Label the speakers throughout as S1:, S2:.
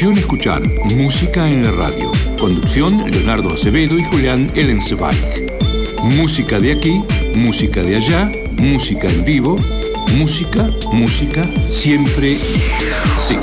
S1: Escuchar, música en la radio. Conducción, Leonardo Acevedo y Julián Ellensweig. Música de aquí, música de allá, música en vivo, música, música, siempre sí.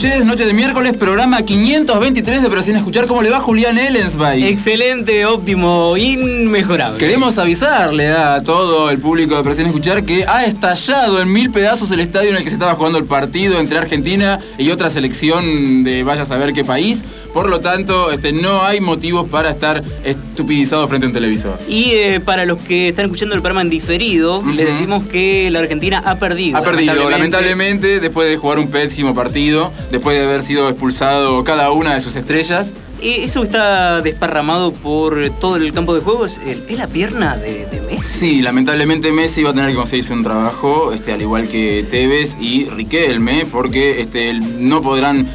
S2: Noche de miércoles, programa 523 de Operación Escuchar. ¿Cómo le va Julián Ellensby?
S3: Excelente, óptimo, inmejorable.
S2: Queremos avisarle a todo el público de Operación Escuchar que ha estallado en mil pedazos el estadio en el que se estaba jugando el partido entre Argentina y otra selección de vaya a saber qué país. Por lo tanto, este, no hay motivos para estar estupidizado frente a un televisor.
S3: Y eh, para los que están escuchando el programa en diferido, les decimos que la Argentina ha perdido.
S2: Ha perdido, lamentablemente. después de jugar un pésimo partido, después de haber sido expulsado cada una de sus estrellas.
S3: Y eso está desparramado por todo el campo de juego. ¿Es, la pierna de, Messi?
S2: Sí, lamentablemente Messi va a tener que conseguirse un trabajo, este, al igual que Tevez y Riquelme, porque este, no podrán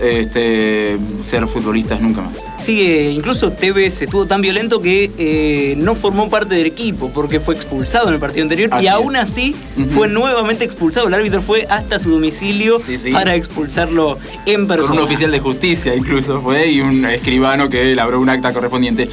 S2: este, ser futbolistas nunca más.
S3: Sí, incluso Tevez estuvo tan violento que eh, no formó parte del equipo porque fue expulsado en el partido anterior y aún así fue nuevamente expulsado. El árbitro fue hasta su domicilio para expulsarlo en persona.
S2: un oficial de justicia incluso fue y un escribano que elaboró un acta correspondiente.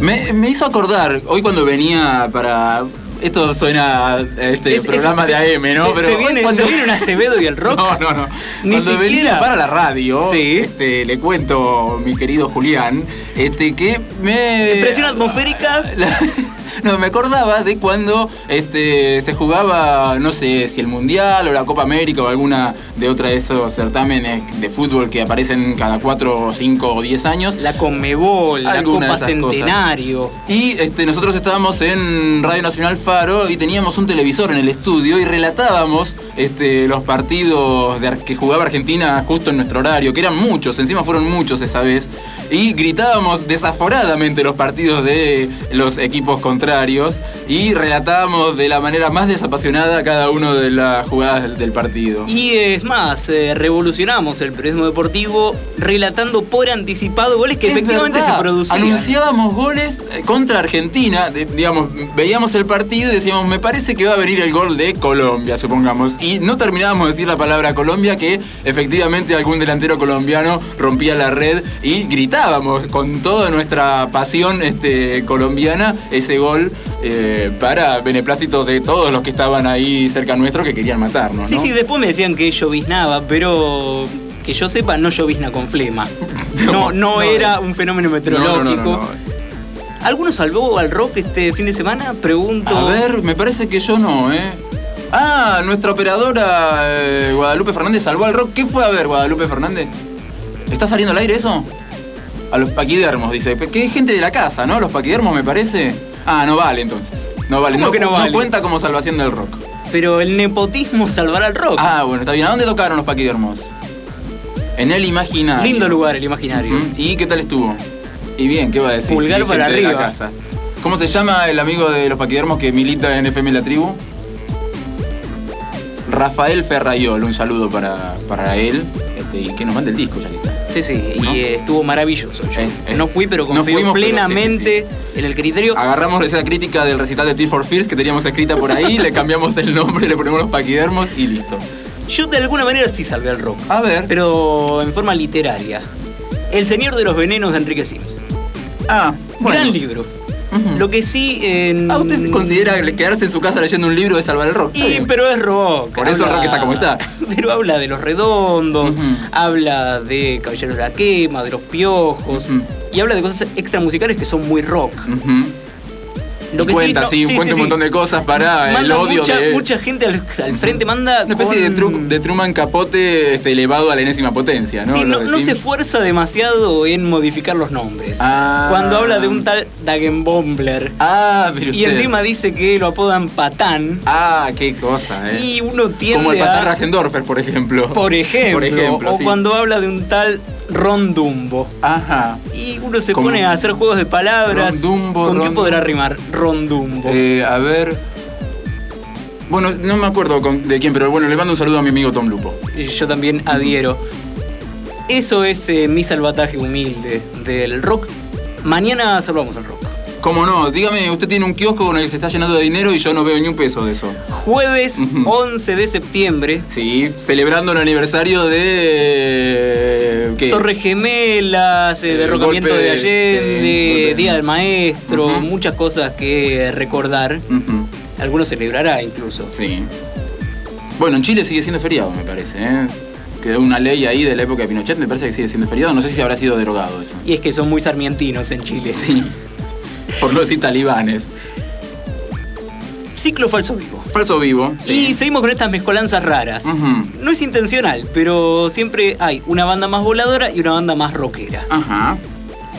S2: Me, me hizo acordar, hoy cuando venía para esto suena a este programa de AM, ¿no?
S3: Se, Pero se viene, cuando viene un Acevedo y el rock.
S2: No, no, no. cuando venía para la radio, este, le cuento, mi querido Julián, este, que me.
S3: Impresión atmosférica.
S2: No, me acordaba de cuando este, se jugaba, no sé, si el Mundial o la Copa América o alguna de otra de esos certámenes de fútbol que aparecen cada 4, 5 o 10 años.
S3: La Conmebol, la Copa Centenario.
S2: Y este, nosotros estábamos en Radio Nacional Faro y teníamos un televisor en el estudio y relatábamos este, los partidos de, que jugaba Argentina justo en nuestro horario, que eran muchos, encima fueron muchos esa vez, y gritábamos desaforadamente los partidos de los equipos contrarios y relatábamos de la manera más desapasionada cada uno de las jugadas del partido.
S3: Y es más, eh, revolucionamos el periodismo deportivo relatando por anticipado goles que efectivamente se producían.
S2: Anunciábamos goles eh, contra Argentina, digamos, veíamos el partido y decíamos, me parece que va a venir el gol de Colombia, supongamos y no terminábamos de decir la palabra Colombia que efectivamente algún delantero colombiano rompía la red y gritábamos con toda nuestra pasión este, colombiana ese gol eh, para beneplácito de todos los que estaban ahí cerca nuestro que querían matarnos.
S3: Sí, sí, después me decían que lloviznaba, pero que yo sepa no llovizna con flema. No, no, era un fenómeno meteorológico. ¿Alguno salvó al rock este fin de semana? Pregunto.
S2: A ver, me parece que yo no, ¿eh? Ah, nuestra operadora eh, Guadalupe Fernández salvó al rock. ¿Qué fue a ver, Guadalupe Fernández? ¿Está saliendo al aire eso? A los paquidermos, dice. Que es gente de la casa, ¿no? Los paquidermos, me parece. Ah, no vale entonces. No vale. No,
S3: que no, vale?
S2: no cuenta como salvación del rock.
S3: Pero el nepotismo salvará al rock.
S2: Ah, bueno, está bien. ¿A dónde tocaron los paquidermos? En el imaginario.
S3: Lindo lugar, el imaginario.
S2: ¿Y qué tal estuvo? Y bien, ¿qué va a decir?
S3: Pulgar para arriba. casa.
S2: ¿Cómo se llama el amigo de los paquidermos que milita en FM La Tribu? Rafael Ferrayol, un saludo para, para él este, y que nos mande el disco, ya
S3: Sí, sí, y estuvo maravilloso. no fui, pero confío plenamente en el criterio.
S2: Agarramos esa crítica del recital de T for Fears que teníamos escrita por ahí, le cambiamos el nombre, le ponemos los paquidermos y listo.
S3: Yo de alguna manera sí salvé al rock.
S2: A ver.
S3: Pero en forma literaria. El Señor de los Venenos de Enrique Sims.
S2: Ah,
S3: bueno. Gran libro. Lo que sí.
S2: ¿Ah, usted se considera quedarse en su casa leyendo un libro de salvar el rock?
S3: Sí, pero es rock.
S2: Por eso el rock está como está.
S3: Pero habla de los redondos, habla de Caballeros de la Quema, de los piojos, y habla de cosas extramusicales que son muy rock.
S2: Lo que cuenta, sí, cuenta un montón de cosas para el odio
S3: mucha,
S2: de...
S3: Mucha gente al, frente manda
S2: Una especie de, Truman Capote este, elevado a la enésima potencia, ¿no?
S3: Sí, no, se esfuerza demasiado en modificar los nombres.
S2: Ah.
S3: Cuando habla de un tal Dagenbombler.
S2: Ah, pero
S3: Y encima dice que lo apodan Patán.
S2: Ah, qué cosa, ¿eh?
S3: Y uno tiende
S2: Como el Patán
S3: a...
S2: Rajendorfer, por ejemplo.
S3: Por ejemplo. o cuando habla de un tal Rondumbo.
S2: Ajá.
S3: Y uno se pone a hacer juegos de palabras.
S2: Rondumbo,
S3: ¿Con qué podrá rimar? Rondumbo.
S2: Eh, a ver. Bueno, no me acuerdo de quién, pero bueno, le mando un saludo a mi amigo Tom Lupo.
S3: Y yo también adhiero. Eso es eh, mi salvataje humilde del rock. Mañana salvamos al rock.
S2: ¿Cómo no? Dígame, usted tiene un kiosco con el que se está llenando de dinero y yo no veo ni un peso de eso.
S3: Jueves 11 de septiembre.
S2: Sí, celebrando el aniversario de...
S3: ¿qué? Torres Gemelas, eh, derrocamiento de, Allende, Día del Maestro, muchas cosas que recordar. Algunos celebrará incluso.
S2: Sí. Bueno, en Chile sigue siendo feriado, me parece. ¿eh? Quedó una ley ahí de la época de Pinochet, me parece que sigue siendo feriado. No sé si habrá sido derogado eso.
S3: Y es que son muy sarmientinos en Chile.
S2: Sí. por decir talibanes.
S3: Ciclo falso vivo.
S2: Falso vivo.
S3: Y seguimos con estas mezcolanzas raras. No es intencional, pero siempre hay una banda más voladora y una banda más rockera.
S2: Ajá.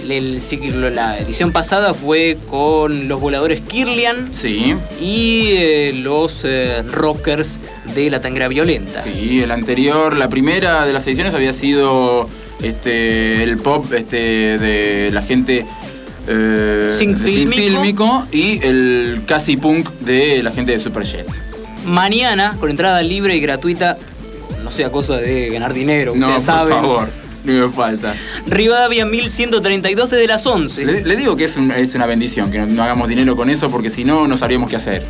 S3: El ciclo, la edición pasada fue con los voladores Kirlian
S2: sí.
S3: y eh, los eh, rockers de la Tangra Violenta.
S2: Sí, el anterior, la primera de las ediciones había sido este, el pop este, de la gente
S3: eh, sin,
S2: fílmico. y el casi punk de la gente de Superjet.
S3: Mañana, con entrada libre y gratuita, no sea cosa de ganar dinero,
S2: no,
S3: por
S2: favor, no me falta.
S3: Rivadavia 1132 desde las 11.
S2: Le, digo que es, una bendición, que no, hagamos dinero con eso, porque si no, no sabríamos qué hacer.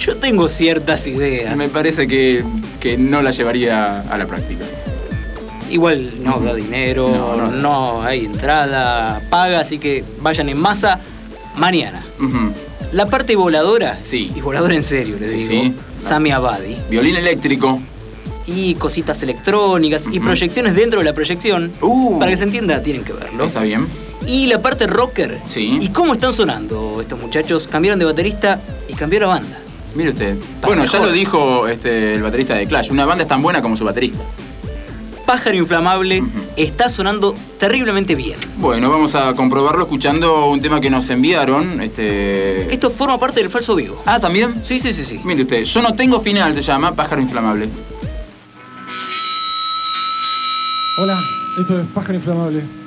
S3: Yo tengo ciertas ideas.
S2: Me parece que, que no la llevaría a la práctica.
S3: Igual no da dinero, no, hay entrada, paga, así que vayan en masa mañana. La parte voladora,
S2: sí.
S3: y voladora en serio, les digo, Sami Abadi.
S2: Violín eléctrico.
S3: Y cositas electrónicas y proyecciones dentro de la proyección.
S2: Uh.
S3: Para que se entienda, tienen que verlo.
S2: Está bien.
S3: Y la parte rocker.
S2: Sí.
S3: ¿Y cómo están sonando estos muchachos? Cambiaron de baterista y cambiaron banda.
S2: Mire usted. bueno, ya lo dijo este, el baterista de Clash. Una banda es tan buena como su baterista.
S3: Pájaro Inflamable está sonando terriblemente bien.
S2: Bueno, vamos a comprobarlo escuchando un tema que nos enviaron. Este...
S3: Esto forma parte del falso vivo.
S2: Ah, ¿también?
S3: Sí, sí, sí, sí.
S2: Mire usted, Yo no tengo final, se llama Pájaro Inflamable.
S4: Hola, esto es Pájaro Inflamable.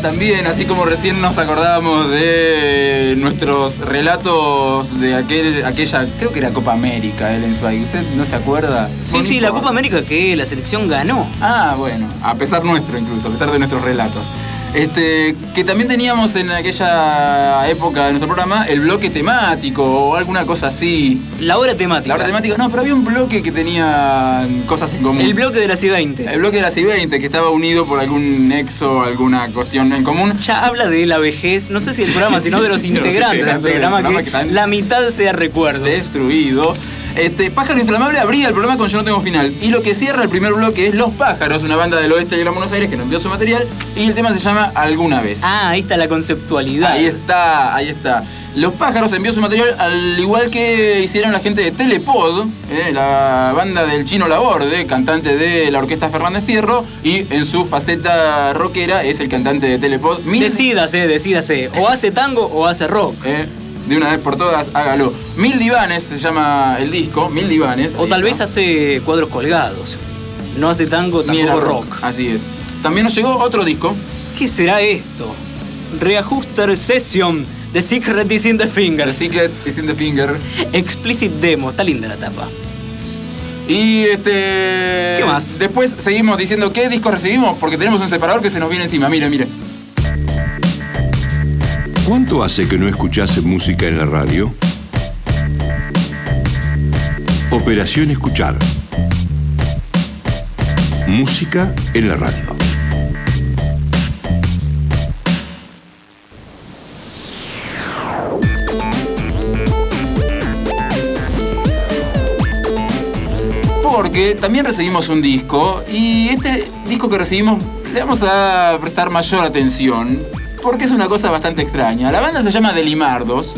S2: También, así como recién nos acordábamos de nuestros relatos de aquel, aquella, creo que era Copa América, Ellen Zweig. ¿Usted no se acuerda?
S3: Sí, sí, la Copa América que la selección ganó.
S2: Ah, bueno, a pesar nuestro incluso, a pesar de nuestros relatos. Este, que también teníamos en aquella época de nuestro programa el bloque temático o alguna cosa así.
S3: La hora temática.
S2: La hora temática, no, pero había un bloque que tenía cosas en común.
S3: El bloque de la I-20.
S2: El bloque de la I-20, que estaba unido por algún nexo, alguna cuestión en común.
S3: Ya habla de la vejez, no sé si el programa, sino de los integrantes del programa, que, la mitad sea recuerdos.
S2: Destruido. Este, Pájaro Inflamable abría el programa con Yo no tengo final. Y lo que cierra el primer bloque es Los Pájaros, una banda del oeste de Gran Buenos Aires que nos envió su material. Y el tema se llama Alguna vez.
S3: Ah, ahí está la conceptualidad.
S2: Ahí está, ahí está. Los Pájaros envió su material al igual que hicieron la gente de Telepod, eh, la banda del Chino Laborde, cantante de la orquesta Fernández Fierro, y en su faceta rockera es el cantante de Telepod.
S3: Decídase, decídase, o hace tango o hace rock.
S2: Eh, de una vez por todas, hágalo. Mil Divanes se llama el disco, Mil Divanes.
S3: O tal vez hace cuadros colgados. No hace tango, tampoco rock. rock.
S2: Así es. También nos llegó otro disco.
S3: ¿Qué será esto? Reajuster Session. The Secret is in the Finger.
S2: The Secret is in the Finger.
S3: Explicit Demo. Está linda la tapa.
S2: Y este.
S3: ¿Qué más?
S2: Después seguimos diciendo qué disco recibimos porque tenemos un separador que se nos viene encima. Mire, mire.
S1: ¿Cuánto hace que no escuchase música en la radio? Operación Escuchar. Música en la radio.
S2: porque también recibimos un disco y este disco que recibimos le vamos a prestar mayor atención porque es una cosa bastante extraña. La banda se llama Delimardos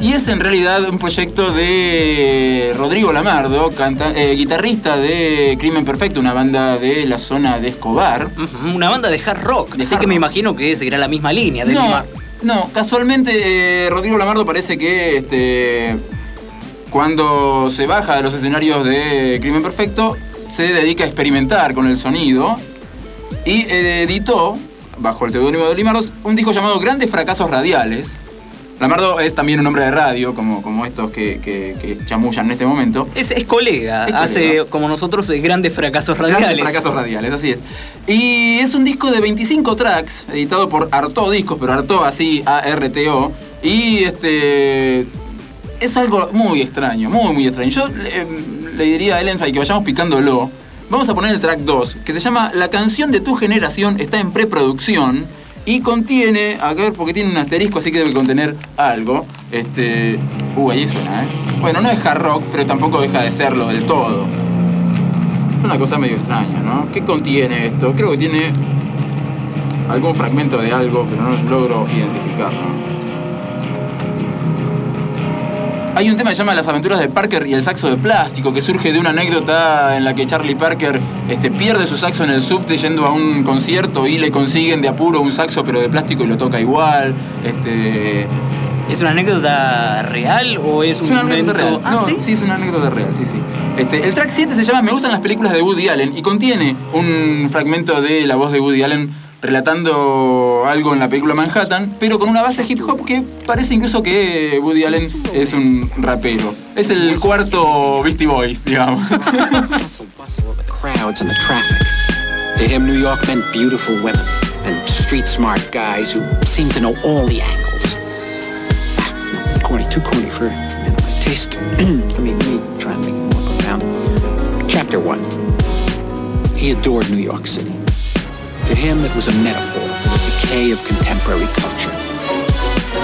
S2: y es en realidad un proyecto de Rodrigo Lamardo, eh, guitarrista de Crimen Perfecto, una banda de la zona de Escobar.
S3: Una banda de hard rock, así que me imagino que seguirá la misma línea de
S2: no, No, casualmente eh, Rodrigo Lamardo parece que este, cuando se baja de los escenarios de Crimen Perfecto, se dedica a experimentar con el sonido y eh, editó, bajo el seudónimo de Limardos, un disco llamado Grandes Fracasos Radiales. Lamardo es también un hombre de radio, como, como estos que, chamullan en este momento.
S3: Es, colega, hace como nosotros eh, grandes fracasos radiales. Grandes
S2: fracasos radiales, así es. Y es un disco de 25 tracks, editado por Arto Discos, pero Arto así, A-R-T-O. Y este es algo muy extraño, muy, muy extraño. Yo le, diría a Ellen que vayamos picándolo. Vamos a poner el track 2, que se llama La canción de tu generación está en preproducción y contiene, a ver, porque tiene un asterisco, así que debe contener algo. Este. Uh, ahí suena, ¿eh? Bueno, no es hard rock, pero tampoco deja de serlo del todo. Es una cosa medio extraña, ¿no? ¿Qué contiene esto? Creo que tiene algún fragmento de algo, pero no logro identificarlo. Hay un tema que se llama Las aventuras de Parker y el saxo de plástico, que surge de una anécdota en la que Charlie Parker este, pierde su saxo en el subte yendo a un concierto y le consiguen de apuro un saxo pero de plástico y lo toca igual. Este...
S3: ¿Es una anécdota real o es,
S2: un una anécdota real. Ah, ¿sí? ¿sí? es una anécdota real, sí, sí. Este, el track 7 se llama Me gustan las películas de Woody Allen y contiene un fragmento de la voz de Woody Allen relatando algo en la película Manhattan, pero con una base hip hop que parece incluso que Woody Allen es un rapero. Es el cuarto Beastie Boys, digamos. To him, New York meant beautiful women and street smart guys who seemed to know all the angles. Ah, corny, too corny for you know, my taste. let, me, let me try and make it more profound. Chapter 1. He adored New York City. To him, it was a metaphor for the decay of contemporary culture.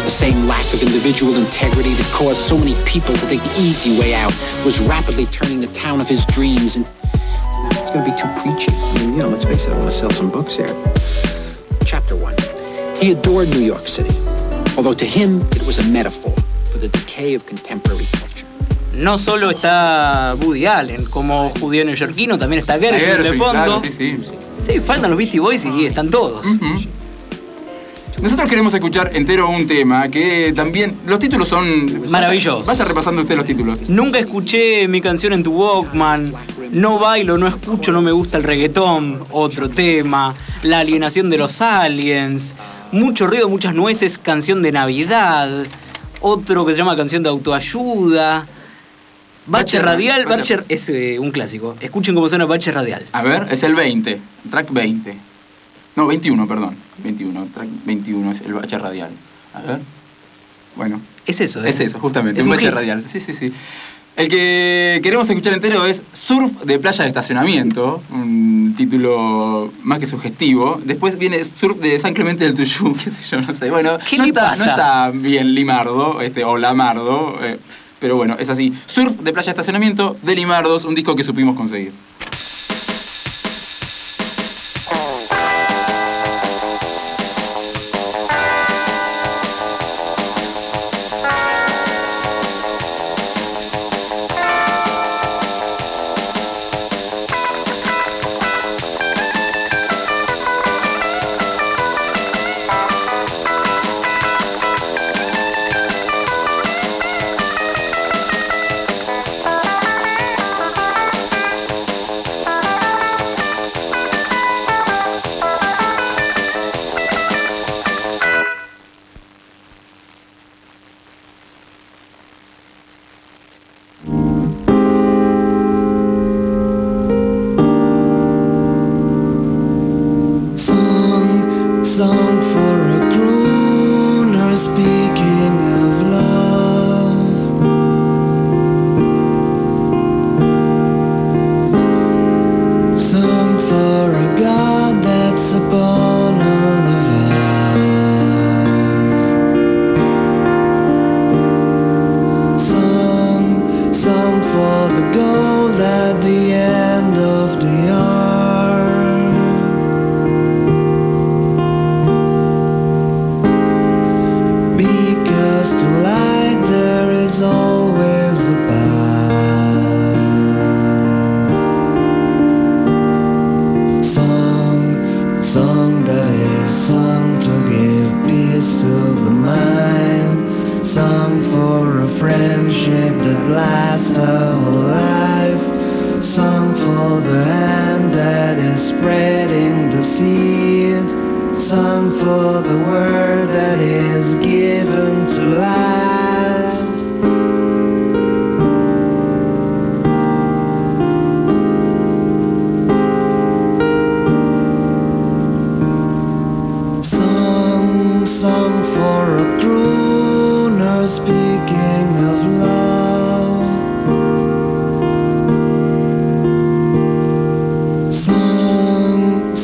S2: The same lack of individual integrity that caused so many people to take the easy way out was rapidly turning the town of his dreams and it's going to be too preachy. I mean, you know, let's face it, I want to sell some books here. Chapter one. He adored New York City, although to him it was a metaphor for the decay of contemporary culture.
S3: No solo está Woody Allen, como judío neoyorquino, también está Gershwin de fondo. Claro, sí, sí. Sí, faltan los Beastie Boys y están todos.
S2: Nosotros queremos escuchar entero un tema que también. Los títulos son.
S3: Maravillosos.
S2: Vaya, repasando usted los títulos.
S3: Nunca escuché mi canción en tu Walkman. No bailo, no escucho, no me gusta el reggaetón. Otro tema. La alienación de los aliens. Mucho ruido, muchas nueces, canción de Navidad. Otro que se llama canción de autoayuda. Bache Radial, Bache es eh, un clásico. Escuchen cómo suena Bache Radial.
S2: A ver, es el 20, track 20. No, 21, perdón. 21, track 21 es el Bache Radial. A ver. Bueno.
S3: Es eso, ¿eh?
S2: Es eso, justamente, un, Bache Radial. Sí, sí, sí. El que queremos escuchar entero es Surf de Playa de Estacionamiento, un título más que sugestivo. Después viene Surf de San Clemente del Tuyú, qué sé yo, no sé. Bueno,
S3: ¿Qué
S2: no,
S3: está,
S2: no está bien Limardo, este, o Lamardo. Eh, pero bueno, es así. Surf de Playa Estacionamiento de Limardos, un disco que supimos conseguir.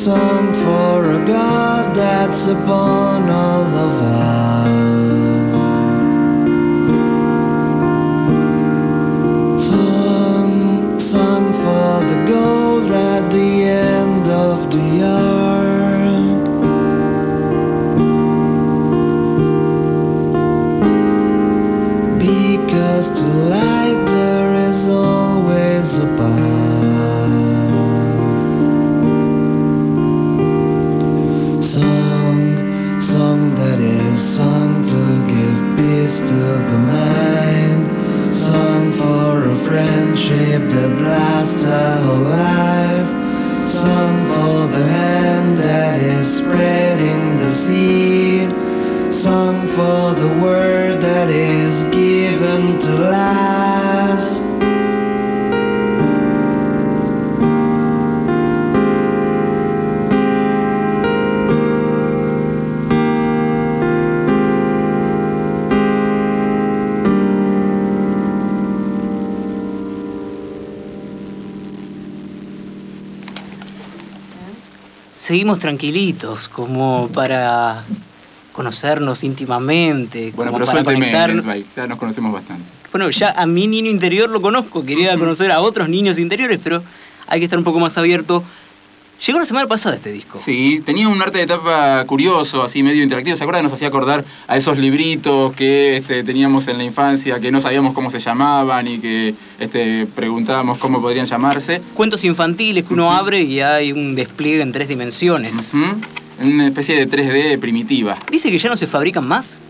S5: Song, for a God that's upon all of us.
S3: Tranquilitos, como para conocernos íntimamente.
S2: Bueno,
S3: como
S2: pero
S3: para conectarnos.
S2: Ya nos conocemos bastante.
S3: Bueno, ya a mi niño interior lo conozco, quería conocer a otros niños interiores, pero hay que estar un poco más abierto. Llegó la semana pasada este disco.
S2: Sí, tenía un arte de tapa curioso, así medio interactivo. ¿Se acuerdan? Nos hacía acordar a esos libritos que este, teníamos en la infancia, que no sabíamos cómo se llamaban y que este, preguntábamos cómo podrían llamarse.
S3: Cuentos infantiles que uno abre y hay un despliegue en tres dimensiones.
S2: Ujú. Una especie de 3D primitiva.
S3: Dice que ya no se fabrican más.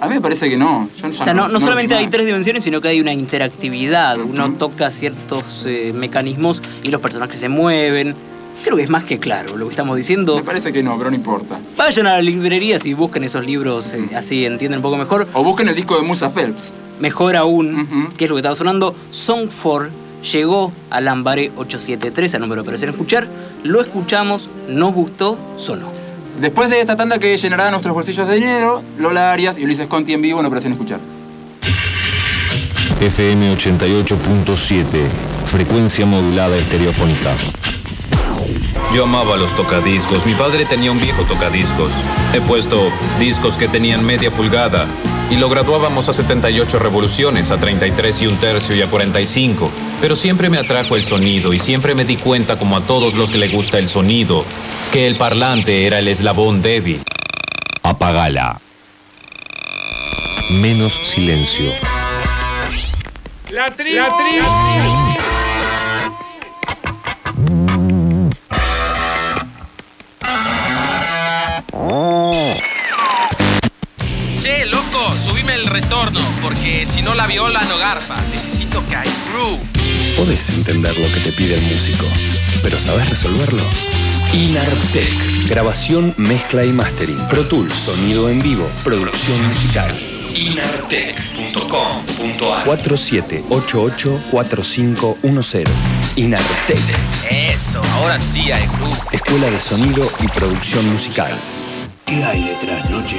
S2: A mí me parece que no.
S3: O sea, no, no solamente hay tres dimensiones, sino que hay una interactividad. Uno toca ciertos eh, mecanismos y los personajes se mueven. Creo que es más que claro lo que estamos diciendo.
S2: Me parece que no, pero no importa.
S3: Vayan a la librería y busquen esos libros, eh, así entienden un poco mejor.
S2: O busquen el disco de Musa Phelps.
S3: Mejor aún,
S2: Ujú.
S3: que es lo que estaba sonando, Song 4 llegó al Lambaré 873, al número de operación escuchar. Lo escuchamos, nos gustó, sonó.
S2: Después de esta tanda que llenará nuestros bolsillos de dinero, Lola Arias y Ulises Conti en vivo en Operación Escuchar.
S6: FM 88.7, frecuencia modulada estereofónica.
S7: Yo amaba los tocadiscos. Mi padre tenía un viejo tocadiscos. He puesto discos que tenían media pulgada y lo graduábamos a 78 revoluciones, a 33 y un tercio y a 45. Pero siempre me atrajo el sonido y siempre me di cuenta, como a todos los que le gusta el sonido, que el parlante era el eslabón débil.
S6: Apagala. Menos silencio.
S8: La tribu.
S9: Che, retorno, porque si no la viola no garpa. Necesito que hay groove.
S10: Podés entender lo que te pide el músico, pero ¿sabés resolverlo? Inartec. Grabación, mezcla y mastering. Pro Tools. Sonido en vivo. Producción musical. Inartec.com.ar 4788-4510. Inartec.
S9: Eso, ahora sí hay groove.
S10: Escuela de Sonido y Producción Musical.
S11: ¿Qué hay detrás, noche?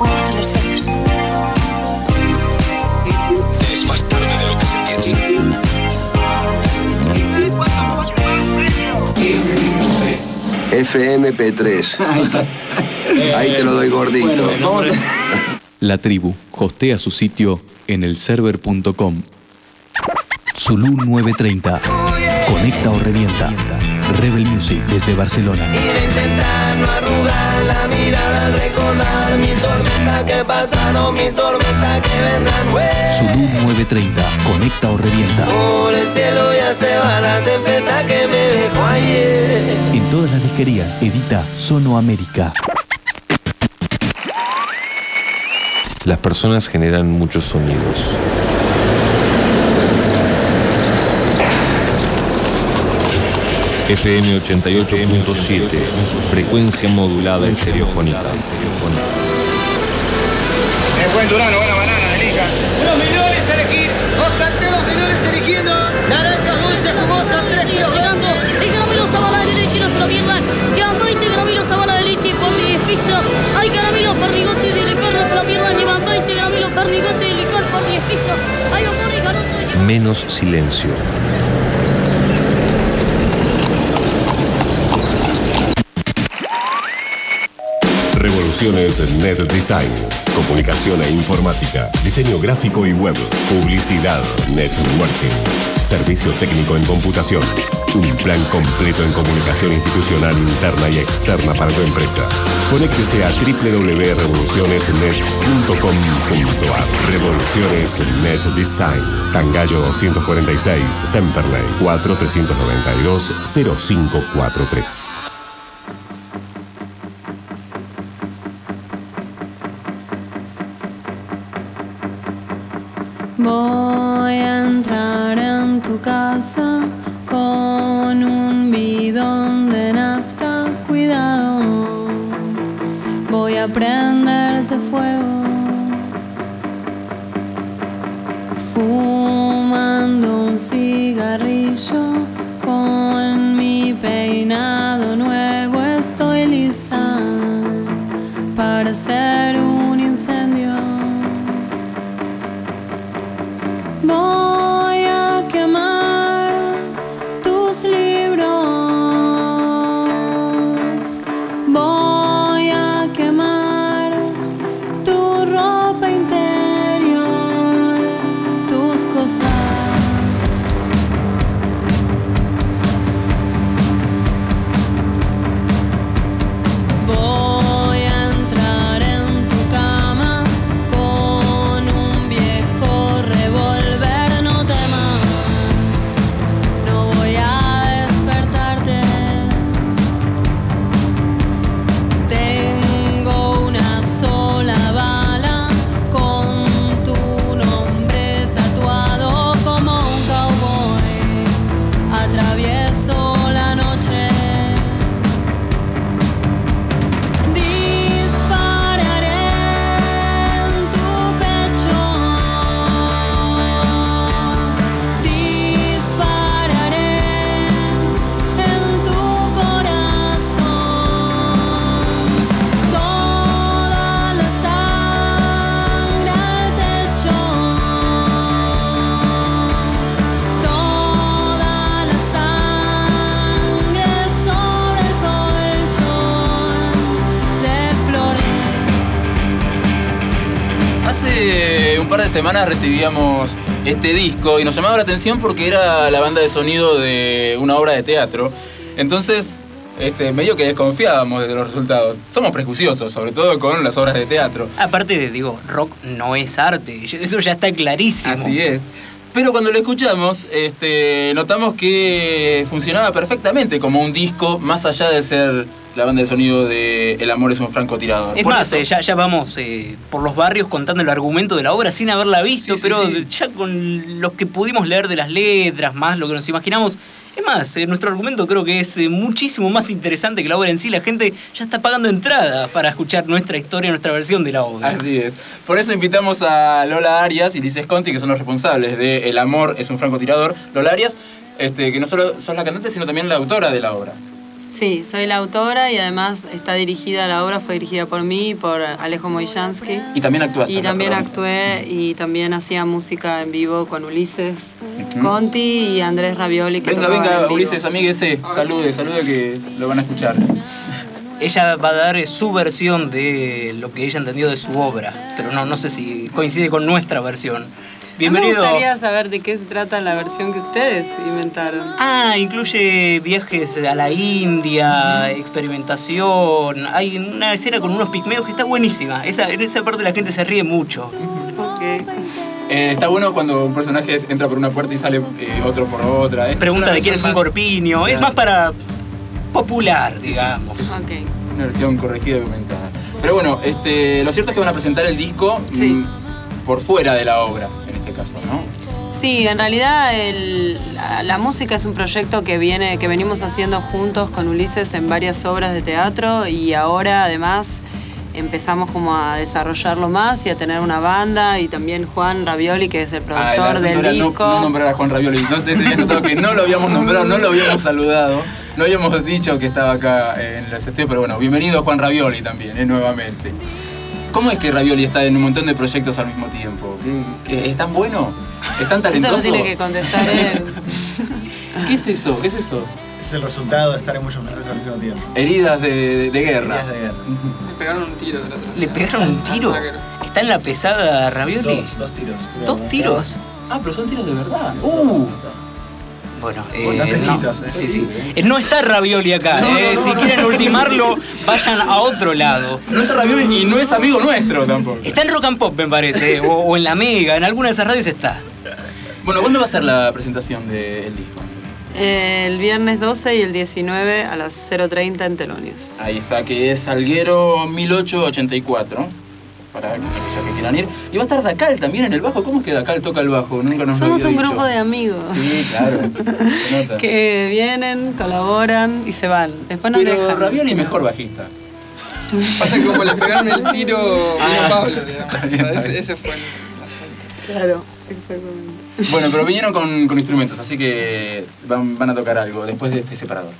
S12: Puerta de los sueños.
S9: Es más tarde de lo que se piensa.
S11: FMP3. Ahí te lo doy gordito.
S13: La tribu hostea su sitio en el server.com. Zulu 930. Conecta o revienta. Rebel Music desde Barcelona.
S5: Que pasaron, mil tormentas que vendrán.
S13: Zulu 930, conecta o revienta.
S5: Por el cielo ya se va la tempestad que me dejó ayer.
S13: En todas las disquerías, edita Sono América.
S6: Las personas generan muchos sonidos. FM 88.7, frecuencia modulada estereofónica.
S8: Es buen Durano, buena banana, elija.
S14: Los menores a elegir. Los menores eligiendo. Naranjas dulces, jugosas, 3 kilos ganando.
S15: El caramelo sabala de leche no se lo pierdan. Llevan 20 caramelos sabala de leche por 10 pisos. Hay caramelos pernigote de licor, no se lo pierdan. Llevan 20 caramelos pernigote de licor por 10 pisos. Hay amor y garoto.
S6: Menos silencio.
S16: Revoluciones Net Design, comunicación e informática, diseño gráfico y web, publicidad, networking, servicio técnico en computación, un plan completo en comunicación institucional interna y externa para tu empresa. Conéctese a www.revolucionesnet.com.ar Revoluciones Net Design, Cangallo 246, Temperley 4392 0543.
S17: En tu casa con
S2: semanas recibíamos este disco y nos llamaba la atención porque era la banda de sonido de una obra de teatro. Entonces, este, medio que desconfiábamos de los resultados. Somos prejuiciosos, sobre todo con las obras de teatro.
S3: Aparte de, digo, rock no es arte. Eso ya está clarísimo.
S2: Así es. Pero cuando lo escuchamos, este, notamos que funcionaba perfectamente como un disco, más allá de ser la banda de sonido de El amor es un francotirador.
S3: Es
S2: Por
S3: más,
S2: eso-
S3: eh, ya, ya vamos eh, por los barrios contando el argumento de la obra sin haberla visto,
S2: Sí,
S3: pero
S2: sí.
S3: ya con lo que pudimos leer de las letras, más lo que nos imaginamos. Es más, eh, nuestro argumento creo que es eh, muchísimo más interesante que la obra en sí. La gente ya está pagando entrada para escuchar nuestra historia, nuestra versión de la obra.
S2: Así es. Por eso invitamos a Lola Arias y Lices Conti, que son los responsables de El amor es un francotirador. Lola Arias, este, que no solo sos la cantante, sino también la autora de la obra.
S17: Sí, soy la autora y además está dirigida, la obra fue dirigida por mí y por Alejo Moishansky.
S2: Y también actúas.
S17: Y también
S2: perdón.
S17: actué y también hacía música en vivo con Ulises Conti y Andrés Ravioli. Que
S2: Venga, venga. Ulises, amíguese. Salude, salude que lo van a escuchar.
S3: Ella va a dar eh, su versión de lo que ella entendió de su obra, pero no, no sé si coincide con nuestra versión. Bienvenido.
S18: Me gustaría saber de qué se trata la versión que ustedes inventaron.
S3: Ah, incluye viajes a la India, experimentación. Hay una escena con unos pigmeos que está buenísima. Esa, en esa parte la gente se ríe mucho.
S18: Ok.
S2: Eh, está bueno cuando un personaje entra por una puerta y sale eh, otro por otra. Es-
S3: Pregunta de quién es un corpiño. Es más para popular, digamos.
S2: Una versión corregida y aumentada. Pero bueno, este, lo cierto es que van a presentar el disco mm, por fuera de la obra, caso, ¿no?
S18: Sí, en realidad el- la, la música es un proyecto que viene, que venimos haciendo juntos con Ulises en varias obras de teatro y ahora además empezamos como a desarrollarlo más y a tener una banda y también Juan Ravioli que es el
S2: Ah,
S18: productor
S2: asunto
S18: del
S2: no,
S18: disco.
S2: no nombrar a Juan Ravioli. No sé si que no lo habíamos nombrado, no lo habíamos saludado. No habíamos dicho que estaba acá en el estudio, pero bueno, bienvenido Juan Ravioli también, eh, nuevamente. ¿Cómo es que Ravioli está en un montón de proyectos al mismo tiempo? ¿Qué- qué- ¿Es tan bueno? ¿Es tan
S18: Eso
S2: talentoso?
S18: lo tiene que contestar él.
S2: ¿Qué es eso? ¿Qué es eso?
S19: Es el resultado de estar en muchos proyectos al mismo tiempo.
S2: Heridas de, de guerra.
S19: Heridas de guerra.
S20: Me pegaron un tiro.
S3: ¿Le pegaron un tiro? ¿Está en la pesada Ravioli?
S19: Dos, dos tiros.
S3: ¿Dos tiros?
S2: Ah, pero son tiros de verdad. Uh.
S3: Bueno, eh, no,
S19: eh.
S3: sí, sí. Eh, No está Ravioli acá.
S2: No,
S3: eh,
S2: no, no,
S3: si
S2: no.
S3: quieren ultimarlo, vayan a otro lado.
S2: No está Ravioli y no es amigo nuestro tampoco.
S3: Está en Rock and Pop, me parece, o, o en La Mega, en alguna de esas radios está.
S2: Bueno, ¿cuándo va a ser la presentación del disco?
S18: El viernes 12 y el 19 a las 0.30 en Telonios.
S2: Ahí está, que es Salguero 1884. Para aquellos que quieran ir. Y va a estar Dacal también en el bajo. ¿Cómo es que Dacal toca el bajo? Nunca nos lo
S18: Somos
S2: había
S18: un
S2: dicho.
S18: grupo de amigos
S2: Sí, claro. Se nota.
S18: que vienen, colaboran y se van. Después nos
S2: Pero
S18: dejan.
S2: Ravioli es mejor bajista.
S20: Pasa que como le pegaron el tiro
S2: Ah.
S20: a Pablo, digamos.
S2: Está
S20: O sea, ese, ese fue el asunto.
S18: Claro, exactamente.
S2: Bueno, pero vinieron con, con instrumentos, así que van, van a tocar algo después de este separador.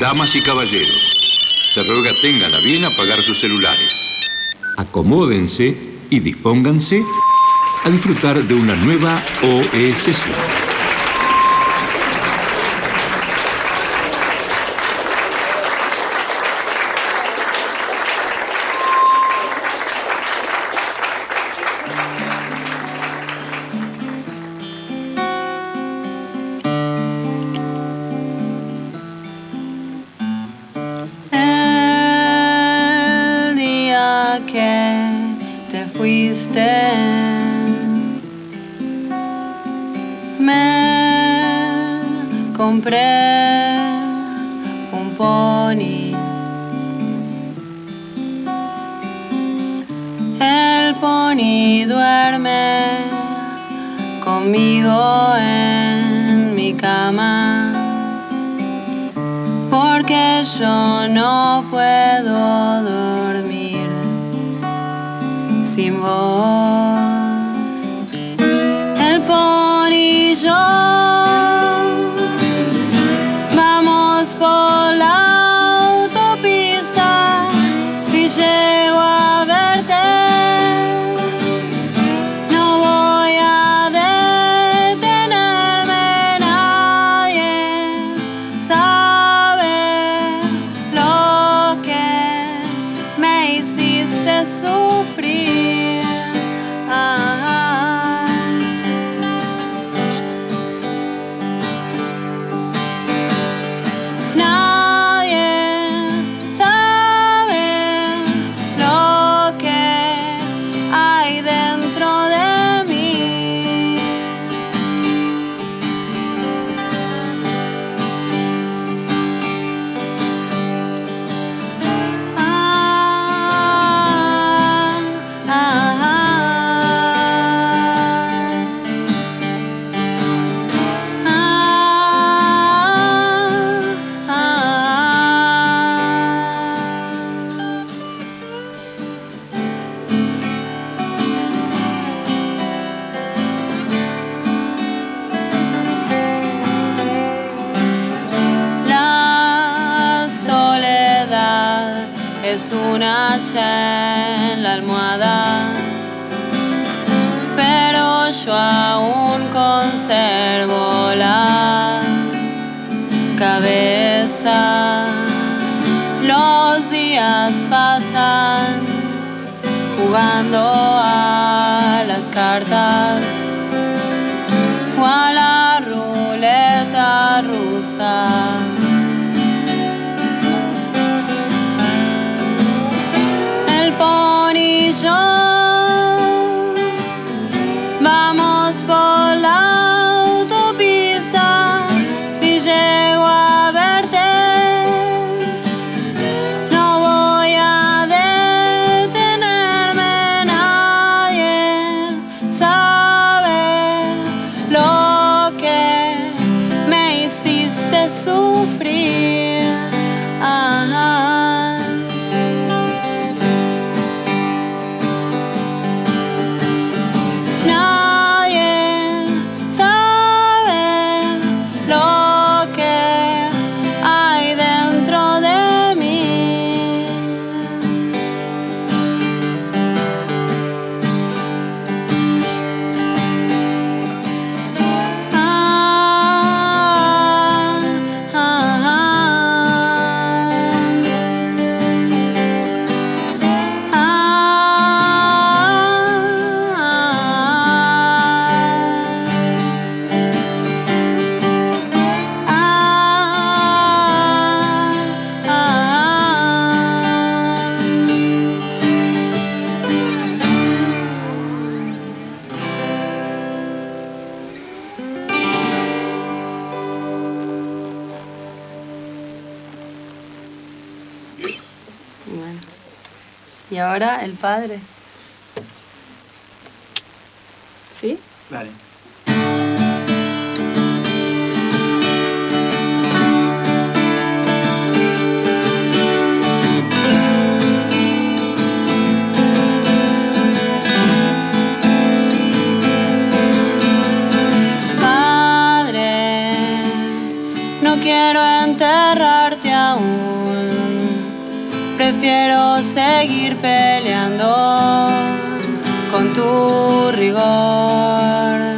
S17: Damas y caballeros, se ruega tengan a bien apagar sus celulares. Acomódense y dispónganse a disfrutar de una nueva OE sesión. padre. ¿Sí?
S2: Dale.
S17: quiero enterrarte aún. Prefiero seguir peleando soñando con tu rigor.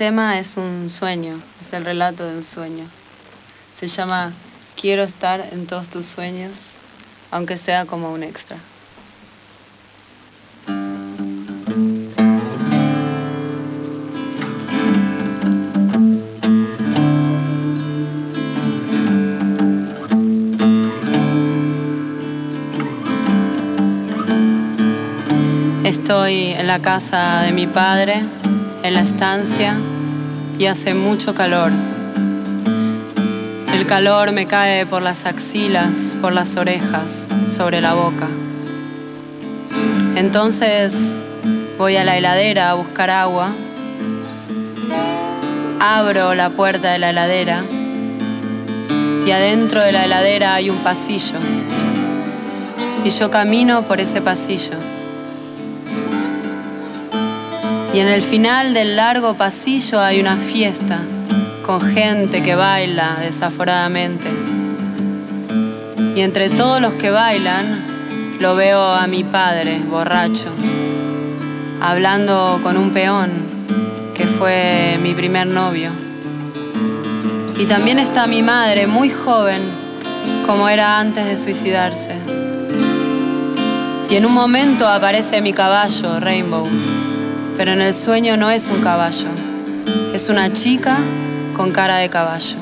S17: Tema es un sueño, es el relato de un sueño. Se llama Quiero estar en todos tus sueños, aunque sea como un extra. Estoy en la casa de mi padre, en la estancia, y hace mucho calor. El calor me cae por las axilas, por las orejas, sobre la boca. Entonces voy a la heladera a buscar agua. Abro la puerta de la heladera y adentro de la heladera hay un pasillo. Y yo camino por ese pasillo. Y en el final del largo pasillo hay una fiesta con gente que baila desaforadamente. Y entre todos los que bailan lo veo a mi padre, borracho, hablando con un peón que fue mi primer novio. Y también está mi madre, muy joven, como era antes de suicidarse. Y en un momento aparece mi caballo, Rainbow pero en el sueño no es un caballo, es una chica con cara de caballo.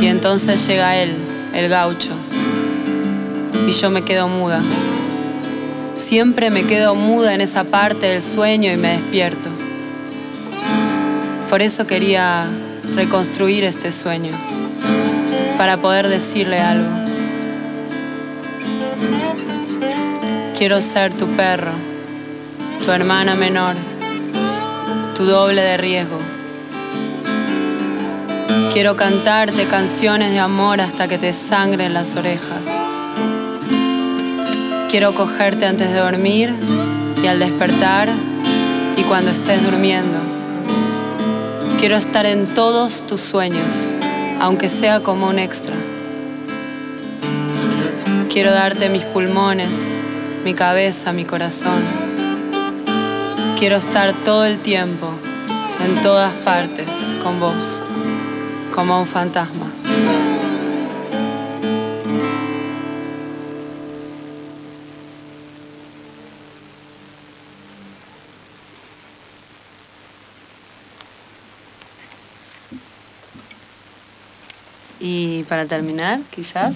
S17: Y entonces llega él, el gaucho, y yo me quedo muda. Siempre me quedo muda en esa parte del sueño y me despierto. Por eso quería reconstruir este sueño, para poder decirle algo. Quiero ser tu perro tu hermana menor, tu doble de riesgo. Quiero cantarte canciones de amor hasta que te sangren las orejas. Quiero cogerte antes de dormir y al despertar y cuando estés durmiendo. Quiero estar en todos tus sueños, aunque sea como un extra. Quiero darte mis pulmones, mi cabeza, mi corazón. Quiero estar todo el tiempo, en todas partes, con vos, como un fantasma. Y para terminar, quizás,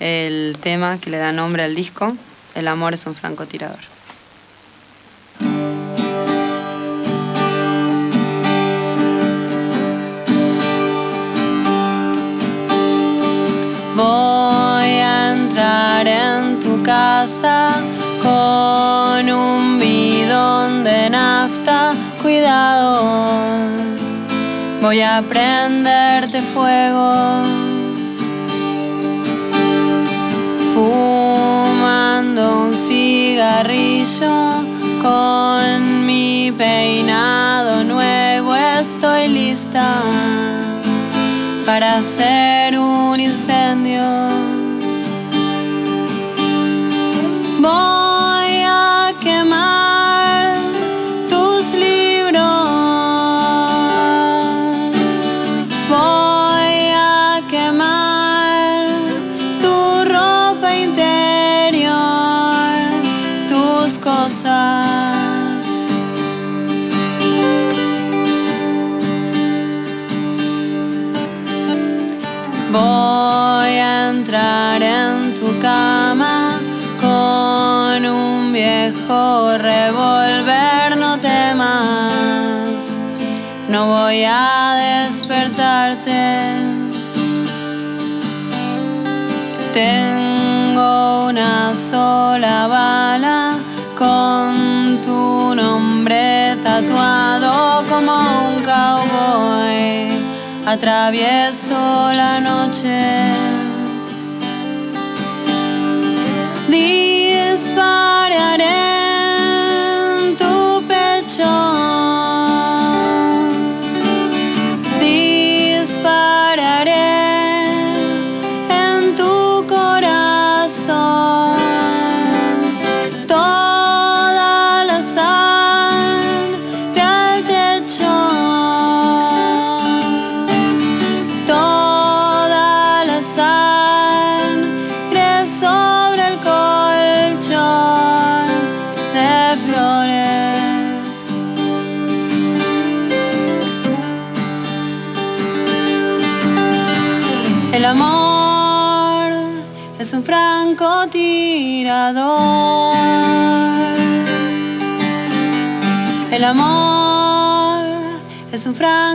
S17: el tema que le da nombre al disco, El amor es un francotirador. Voy a prenderte fuego. Fumando un cigarrillo con mi peinado nuevo, estoy lista para hacer Atravieso la noche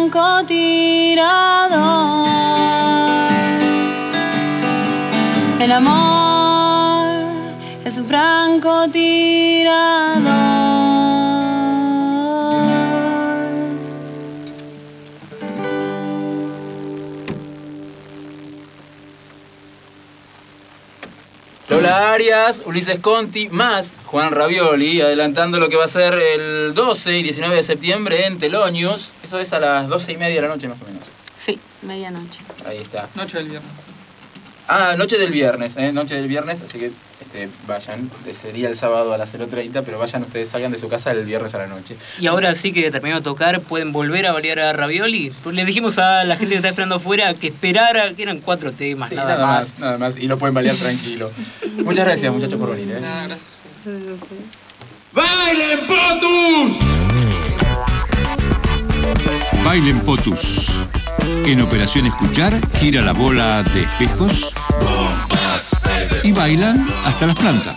S17: francotirador. El amor es un francotirador.
S2: Lola Arias, Ulises Conti, más Juan Ravioli, adelantando lo que va a ser el 12 y 19 de septiembre en Telonios. Eso es a las 12 y media de la noche más o menos.
S17: Sí, medianoche.
S2: Ahí está.
S20: Noche del viernes.
S2: Ah, noche del viernes, ¿eh? Noche del viernes, así que este, vayan. Sería el sábado a las 0.30, pero vayan ustedes, salgan de su casa el viernes a la noche.
S3: Y ahora sí que terminó de tocar, pueden volver a balear a Ravioli. Pues le dijimos a la gente que está esperando afuera que esperara, que eran cuatro temas,
S2: Sí,
S3: nada, más.
S2: Nada más, y lo pueden balear tranquilo. Muchas gracias, muchachos, por venir. ¿eh?
S1: ¡Bailen Potus! Bailen Potus. En Operación Escuchar gira la bola de espejos y bailan hasta las plantas.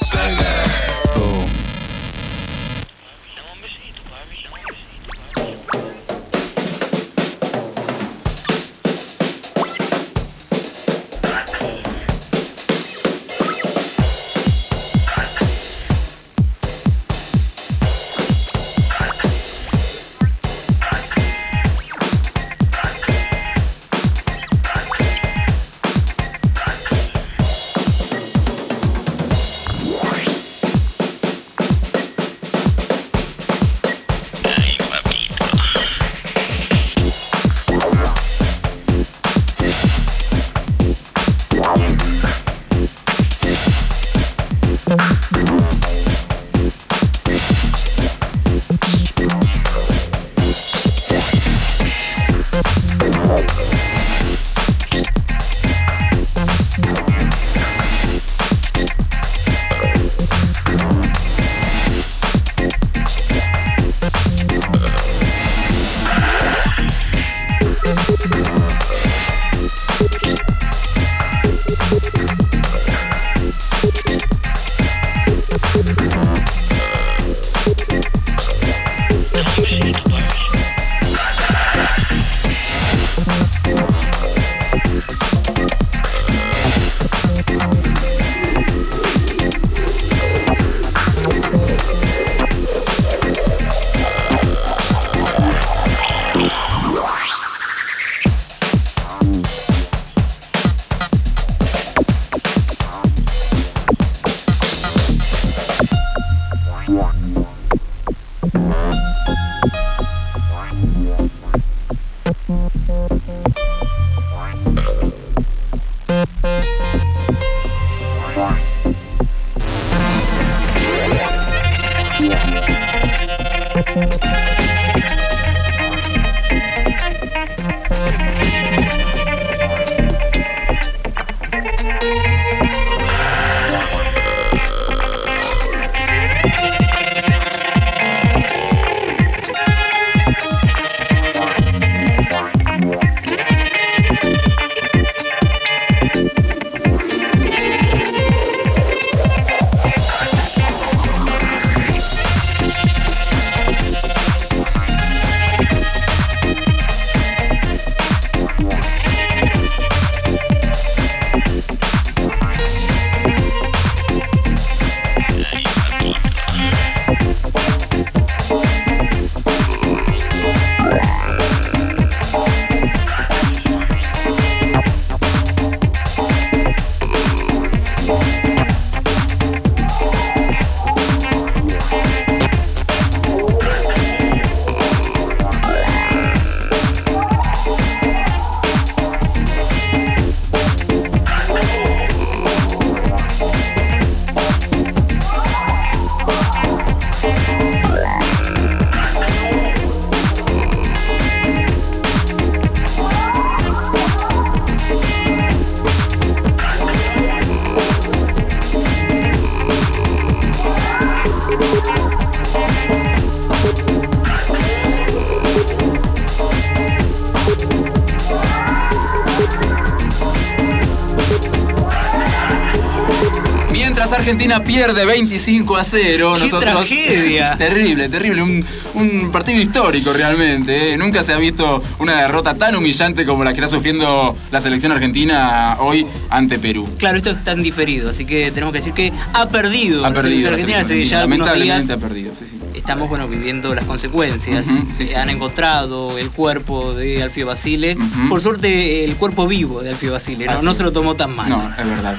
S2: Argentina pierde 25 a 0.
S3: ¡Qué tragedia!
S2: terrible, terrible. Un, un partido histórico realmente. ¿eh? Nunca se ha visto una derrota tan humillante como la que está sufriendo la selección argentina hoy ante Perú.
S3: Claro, esto está en diferido, así que tenemos que decir que ha perdido.
S2: Ha
S3: la
S2: perdido
S3: selección
S2: la
S3: argentina, ya días
S2: Lamentablemente ha perdido, sí, sí.
S3: estamos bueno viviendo las consecuencias.
S2: Sí, sí.
S3: Han encontrado el cuerpo de Alfio Basile. Por suerte, el cuerpo vivo de Alfio Basile, ¿no?
S2: Es.
S3: se lo tomó tan mal.
S2: No, es verdad.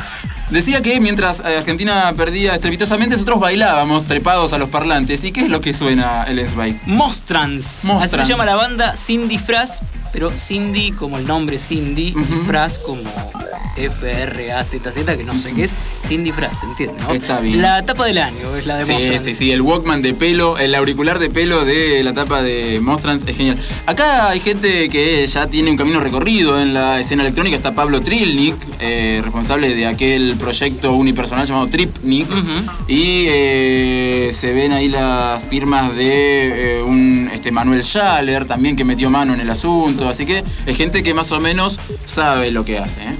S2: Decía que mientras eh, Argentina perdía estrepitosamente, nosotros bailábamos trepados a los parlantes. ¿Y qué es lo que suena el S-Bike?
S3: Mostrans.
S2: Mostrans.
S3: Así se llama la banda Cindy Fras, pero Cindy como el nombre Cindy y Fras como F-R-A-Z-Z, que no sé qué es. Cindy Fras, ¿se entiende? ¿no?
S2: Está bien.
S3: La tapa del año es la de
S2: Sí,
S3: Mostrans.
S2: sí, sí, el Walkman de pelo, el auricular de pelo de la tapa de Mostrans es genial. Acá hay gente que ya tiene un camino recorrido en la escena electrónica. Está Pablo Trilnik, eh, responsable de aquel proyecto unipersonal llamado Tripnik. Y eh, se ven ahí las firmas de eh, un este, Manuel Schaller, también que metió mano en el asunto. Así que es gente que más o menos sabe lo que hace. ¿eh?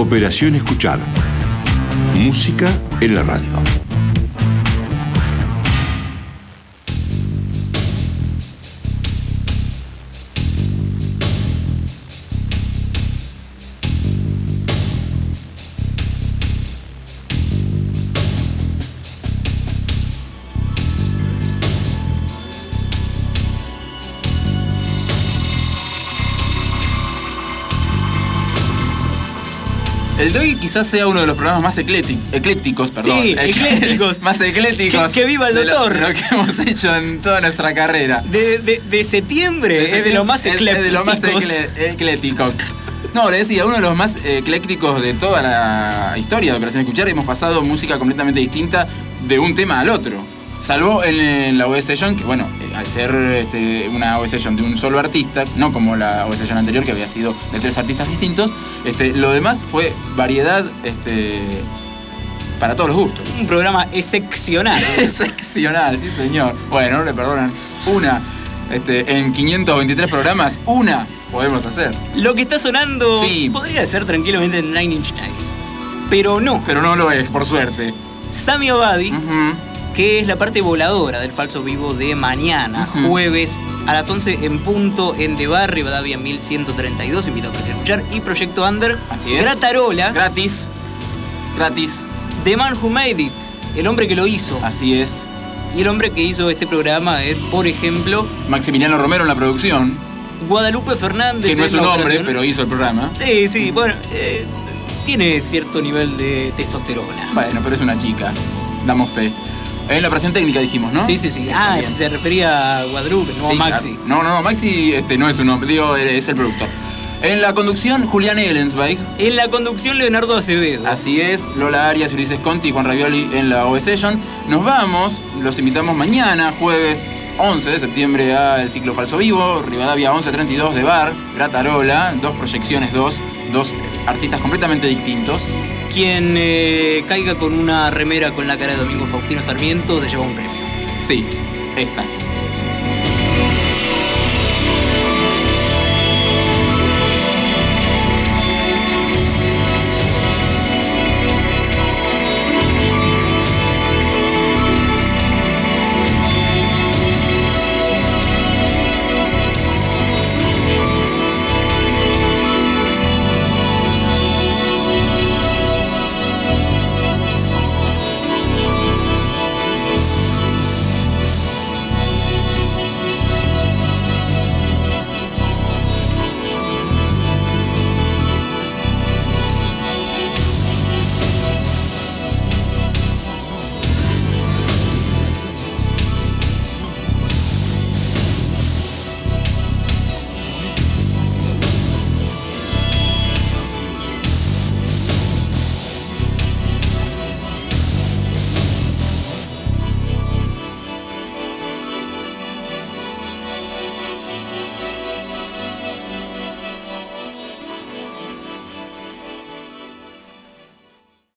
S1: Operación Escuchar. Música en la radio.
S2: El hoy quizás sea uno de los programas más eclécticos, perdón.
S3: Sí,
S2: Eclé-
S3: eclécticos.
S2: más ecléticos.
S3: Que- que viva el
S2: lo-
S3: doctor.
S2: Lo, que hemos hecho en toda nuestra carrera.
S3: De, de- de septiembre es de lo más
S2: es de lo más
S3: eclécticos.
S2: eclético. No, le decía, uno de los más eclécticos de toda la historia de Operación Escuchar. Hemos pasado música completamente distinta de un tema al otro. Salvo en, en la OS Session, que bueno, eh, al ser este, una OS Session de un solo artista, no como la OS Session anterior, que había sido de tres artistas distintos, este, lo demás fue variedad este, para todos los gustos.
S3: Un programa excepcional.
S2: Excepcional, sí señor. Bueno, no le perdonan una. Este, en 523 programas, una podemos hacer.
S3: Lo que está sonando
S2: Sí.
S3: podría ser tranquilamente Nine Inch Nails. Pero no.
S2: Pero no lo es, por suerte.
S3: Sami Abadi, que es la parte voladora del falso vivo de mañana, jueves a las 11 en punto en De Bar, Rivadavia 1132, invito a escuchar, y Proyecto Under,
S2: Así es.
S3: Gratarola,
S2: Gratis. Gratis.
S3: The Man Who Made It, el hombre que lo hizo.
S2: Así es.
S3: Y el hombre que hizo este programa es, por ejemplo,
S2: Maximiliano Romero en la producción,
S3: Guadalupe Fernández.
S2: que no es un hombre, pero hizo el programa.
S3: Sí, sí, bueno, eh, tiene cierto nivel de testosterona.
S2: Bueno, pero es una chica. Damos fe. En la operación técnica dijimos, ¿no?
S3: Sí, sí, sí. Ah,
S2: Bien.
S3: se refería a Guadalupe, no
S2: Sí,
S3: Maxi.
S2: claro. No, no, no, Maxi este, no es un hombre, digo, es el productor. En la conducción, Julián Ellensweig.
S3: En la conducción, Leonardo Acevedo.
S2: Así es, Lola Arias, Ulises Conti y Juan Ravioli en la Session. Nos vamos, los invitamos mañana, jueves 11 de septiembre, al ciclo Falso Vivo, Rivadavia 1132 de Bar, Gratarola, dos proyecciones, dos, dos artistas completamente distintos.
S3: Quien eh, caiga con una remera con la cara de Domingo Faustino Sarmiento se lleva un premio.
S2: Sí, esta.